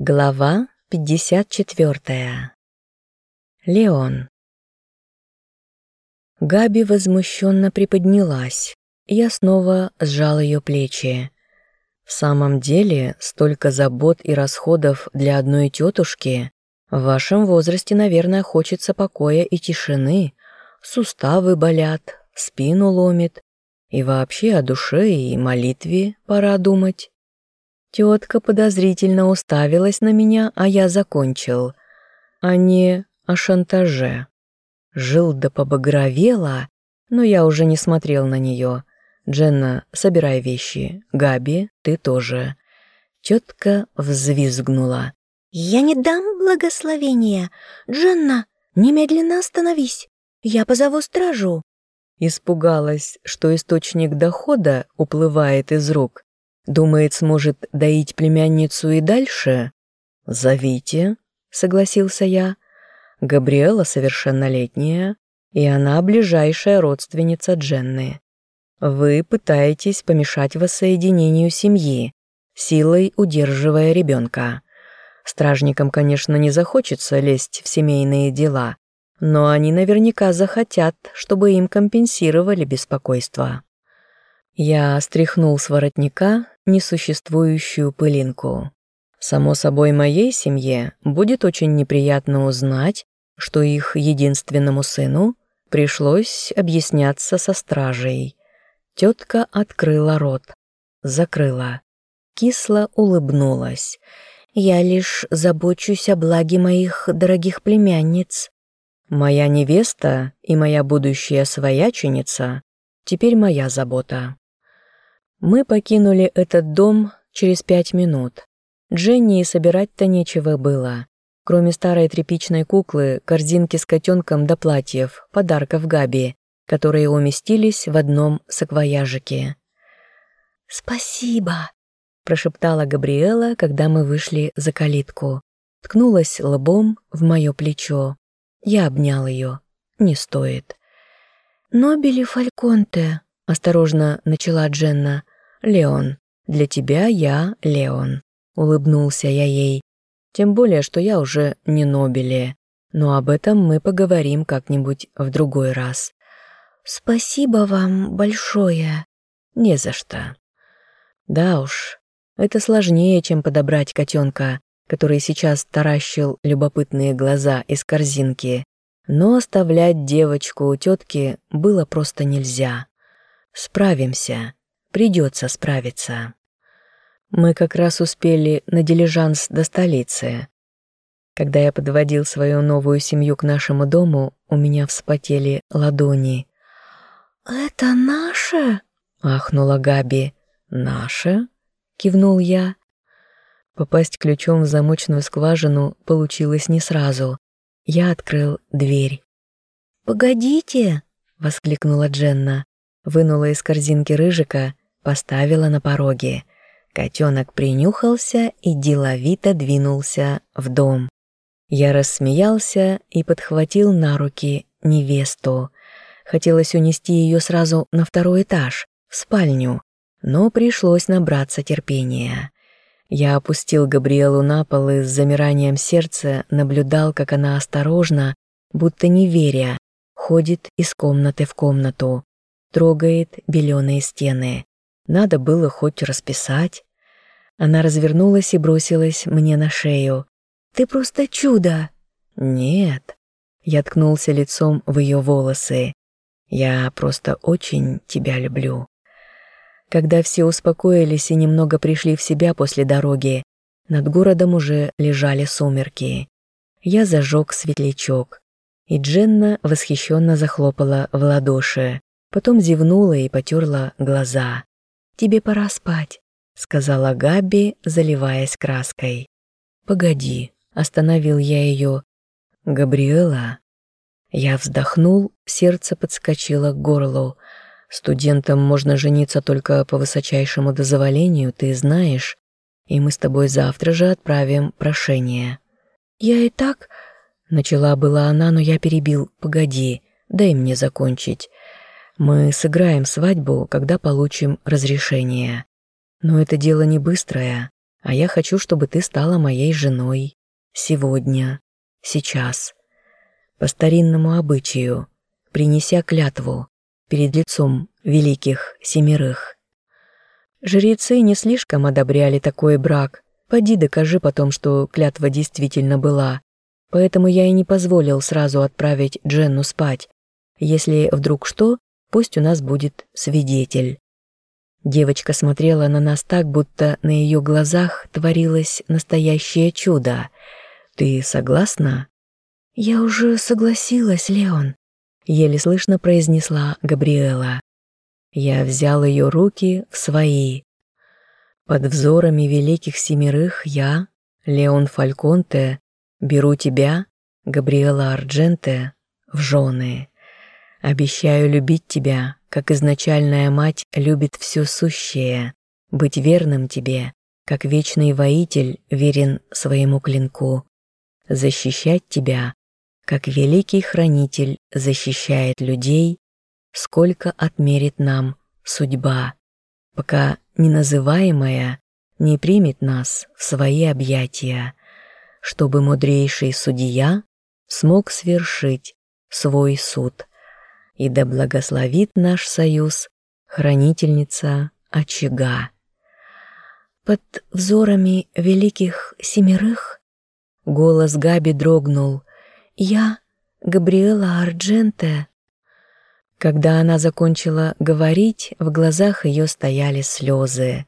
Глава 54. Леон. Габи возмущенно приподнялась. Я снова сжал ее плечи. В самом деле, столько забот и расходов для одной тетушки. В вашем возрасте, наверное, хочется покоя и тишины. Суставы болят, спину ломит. И вообще о душе и молитве пора думать. Тетка подозрительно уставилась на меня, а я закончил. А не о шантаже. Жилда побагровела, но я уже не смотрел на нее. «Дженна, собирай вещи. Габи, ты тоже». Тетка взвизгнула. «Я не дам благословения. Дженна, немедленно остановись. Я позову стражу». Испугалась, что источник дохода уплывает из рук, Думает, сможет доить племянницу и дальше? Зовите, согласился я. Габриэла совершеннолетняя, и она ближайшая родственница Дженны. Вы пытаетесь помешать воссоединению семьи, силой удерживая ребенка. Стражникам, конечно, не захочется лезть в семейные дела, но они наверняка захотят, чтобы им компенсировали беспокойство. Я стряхнул с воротника несуществующую пылинку. Само собой, моей семье будет очень неприятно узнать, что их единственному сыну пришлось объясняться со стражей. Тетка открыла рот, закрыла, кисло улыбнулась. «Я лишь забочусь о благе моих дорогих племянниц. Моя невеста и моя будущая свояченица теперь моя забота». Мы покинули этот дом через пять минут. Дженни собирать-то нечего было. Кроме старой тряпичной куклы, корзинки с котенком до платьев, подарков Габи, которые уместились в одном саквояжике. «Спасибо», – прошептала Габриэла, когда мы вышли за калитку. Ткнулась лбом в мое плечо. Я обнял ее. Не стоит. «Нобели Фальконте», – осторожно начала Дженна. «Леон, для тебя я Леон», — улыбнулся я ей. «Тем более, что я уже не Нобеле, но об этом мы поговорим как-нибудь в другой раз». «Спасибо вам большое». «Не за что». «Да уж, это сложнее, чем подобрать котенка, который сейчас таращил любопытные глаза из корзинки, но оставлять девочку у тетки было просто нельзя. Справимся придется справиться. Мы как раз успели на дилижанс до столицы. Когда я подводил свою новую семью к нашему дому, у меня вспотели ладони. «Это наше?» — ахнула Габи. «Наше?» — кивнул я. Попасть ключом в замочную скважину получилось не сразу. Я открыл дверь. «Погодите!» — воскликнула Дженна. Вынула из корзинки рыжика поставила на пороге. Котенок принюхался и деловито двинулся в дом. Я рассмеялся и подхватил на руки невесту. Хотелось унести ее сразу на второй этаж, в спальню, но пришлось набраться терпения. Я опустил Габриэлу на пол и с замиранием сердца наблюдал, как она осторожно, будто не веря, ходит из комнаты в комнату, трогает беленые стены. Надо было хоть расписать. Она развернулась и бросилась мне на шею. «Ты просто чудо!» «Нет». Я ткнулся лицом в ее волосы. «Я просто очень тебя люблю». Когда все успокоились и немного пришли в себя после дороги, над городом уже лежали сумерки. Я зажег светлячок, и Дженна восхищенно захлопала в ладоши, потом зевнула и потерла глаза. «Тебе пора спать», — сказала Габи, заливаясь краской. «Погоди», — остановил я ее. «Габриэла?» Я вздохнул, сердце подскочило к горлу. «Студентам можно жениться только по высочайшему дозволению, ты знаешь, и мы с тобой завтра же отправим прошение». «Я и так...» — начала была она, но я перебил. «Погоди, дай мне закончить. Мы сыграем свадьбу, когда получим разрешение. Но это дело не быстрое. а я хочу, чтобы ты стала моей женой. Сегодня, сейчас, по старинному обычаю, принеся клятву перед лицом великих семерых. Жрецы не слишком одобряли такой брак. Поди докажи потом, что клятва действительно была. Поэтому я и не позволил сразу отправить Дженну спать. Если вдруг что, пусть у нас будет свидетель. Девочка смотрела на нас так, будто на ее глазах творилось настоящее чудо. «Ты согласна?» «Я уже согласилась, Леон», — еле слышно произнесла Габриэла. Я взял ее руки в свои. Под взорами великих семерых я, Леон Фальконте, беру тебя, Габриэла Ардженте, в жены. Обещаю любить тебя, как изначальная мать любит все сущее, быть верным тебе, как вечный воитель верен своему клинку, защищать тебя, как великий хранитель защищает людей, сколько отмерит нам судьба, пока неназываемая не примет нас в свои объятия, чтобы мудрейший судья смог свершить свой суд и да благословит наш союз хранительница очага. Под взорами великих семерых голос Габи дрогнул. Я, Габриэла Ардженте. Когда она закончила говорить, в глазах ее стояли слезы.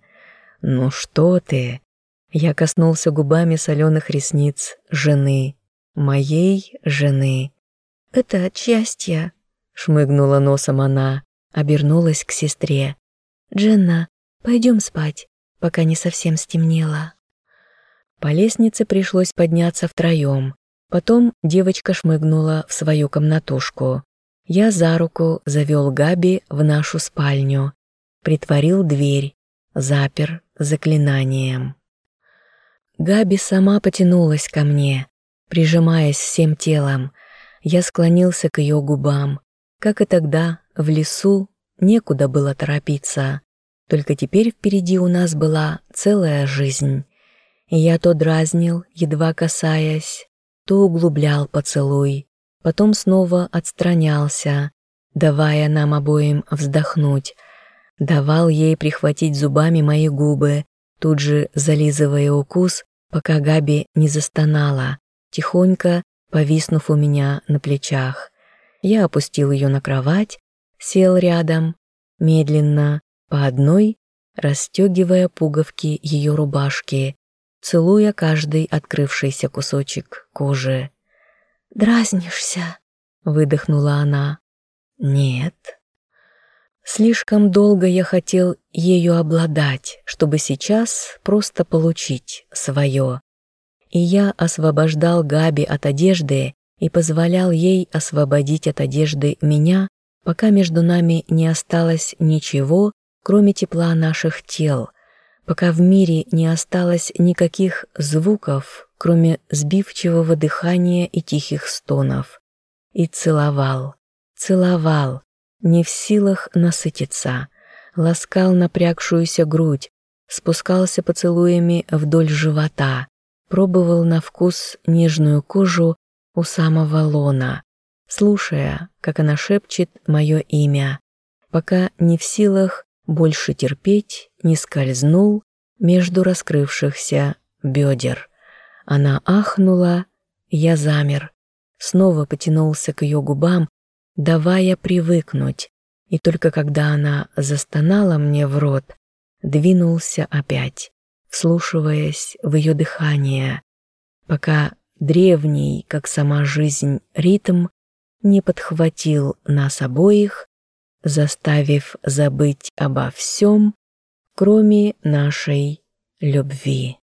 «Ну что ты?» Я коснулся губами соленых ресниц жены, моей жены. «Это от счастья», Шмыгнула носом она, обернулась к сестре. «Дженна, пойдем спать, пока не совсем стемнело». По лестнице пришлось подняться втроем. Потом девочка шмыгнула в свою комнатушку. Я за руку завел Габи в нашу спальню, притворил дверь, запер заклинанием. Габи сама потянулась ко мне, прижимаясь всем телом. Я склонился к ее губам, как и тогда, в лесу некуда было торопиться. Только теперь впереди у нас была целая жизнь. И я то дразнил, едва касаясь, то углублял поцелуй, потом снова отстранялся, давая нам обоим вздохнуть, давал ей прихватить зубами мои губы, тут же зализывая укус, пока Габи не застонала, тихонько повиснув у меня на плечах. Я опустил ее на кровать, сел рядом, медленно, по одной, расстегивая пуговки ее рубашки, целуя каждый открывшийся кусочек кожи. «Дразнишься?» — выдохнула она. «Нет». Слишком долго я хотел ею обладать, чтобы сейчас просто получить свое. И я освобождал Габи от одежды и позволял ей освободить от одежды меня, пока между нами не осталось ничего, кроме тепла наших тел, пока в мире не осталось никаких звуков, кроме сбивчивого дыхания и тихих стонов. И целовал, целовал, не в силах насытиться, ласкал напрягшуюся грудь, спускался поцелуями вдоль живота, пробовал на вкус нежную кожу у самого лона, слушая, как она шепчет мое имя, пока не в силах больше терпеть, не скользнул между раскрывшихся бедер. Она ахнула, я замер, снова потянулся к ее губам, давая привыкнуть, и только когда она застонала мне в рот, двинулся опять, вслушиваясь в ее дыхание, пока древний, как сама жизнь, ритм не подхватил нас обоих, заставив забыть обо всем, кроме нашей любви.